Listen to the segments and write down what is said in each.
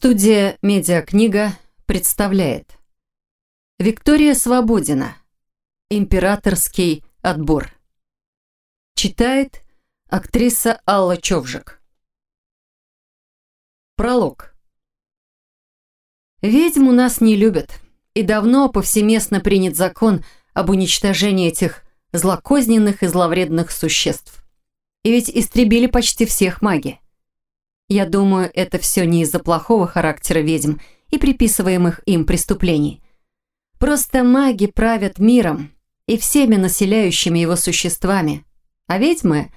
Студия «Медиакнига» представляет. Виктория Свободина. Императорский отбор Читает актриса Алла Човжик. Пролог. Ведьм у нас не любят, и давно повсеместно принят закон об уничтожении этих злокозненных и зловредных существ. И ведь истребили почти всех маги. Я думаю, это все не из-за плохого характера ведьм и приписываемых им преступлений. Просто маги правят миром и всеми населяющими его существами. А ведьмы,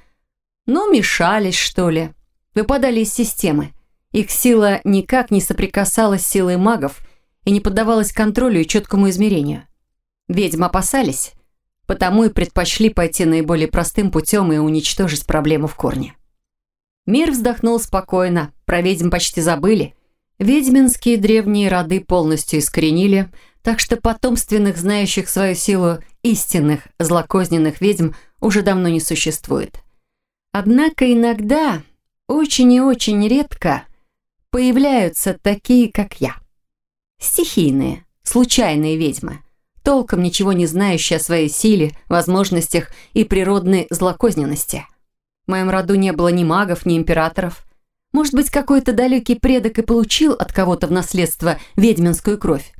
ну, мешались, что ли, выпадали из системы. Их сила никак не соприкасалась с силой магов и не поддавалась контролю и четкому измерению. Ведьм опасались, потому и предпочли пойти наиболее простым путем и уничтожить проблему в корне. Мир вздохнул спокойно, про ведьм почти забыли. Ведьминские древние роды полностью искоренили, так что потомственных, знающих свою силу, истинных, злокозненных ведьм уже давно не существует. Однако иногда, очень и очень редко, появляются такие, как я. Стихийные, случайные ведьмы, толком ничего не знающие о своей силе, возможностях и природной злокозненности. Моем роду не было ни магов, ни императоров. Может быть, какой-то далекий предок и получил от кого-то в наследство ведьминскую кровь.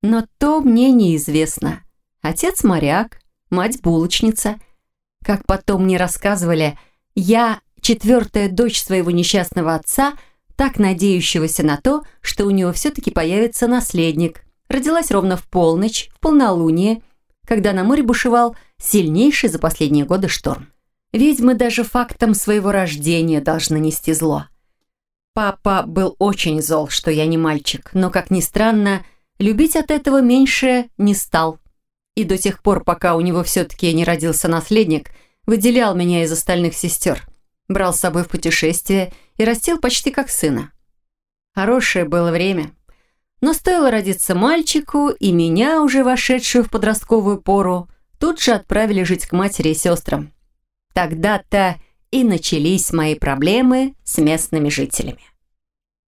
Но то мне неизвестно. Отец моряк, мать булочница. Как потом мне рассказывали, я четвертая дочь своего несчастного отца, так надеющегося на то, что у него все-таки появится наследник. Родилась ровно в полночь, в полнолуние, когда на море бушевал сильнейший за последние годы шторм. Ведьмы даже фактом своего рождения должны нести зло. Папа был очень зол, что я не мальчик, но, как ни странно, любить от этого меньше не стал. И до тех пор, пока у него все-таки не родился наследник, выделял меня из остальных сестер, брал с собой в путешествие и растил почти как сына. Хорошее было время. Но стоило родиться мальчику, и меня, уже вошедшую в подростковую пору, тут же отправили жить к матери и сестрам. Тогда-то и начались мои проблемы с местными жителями.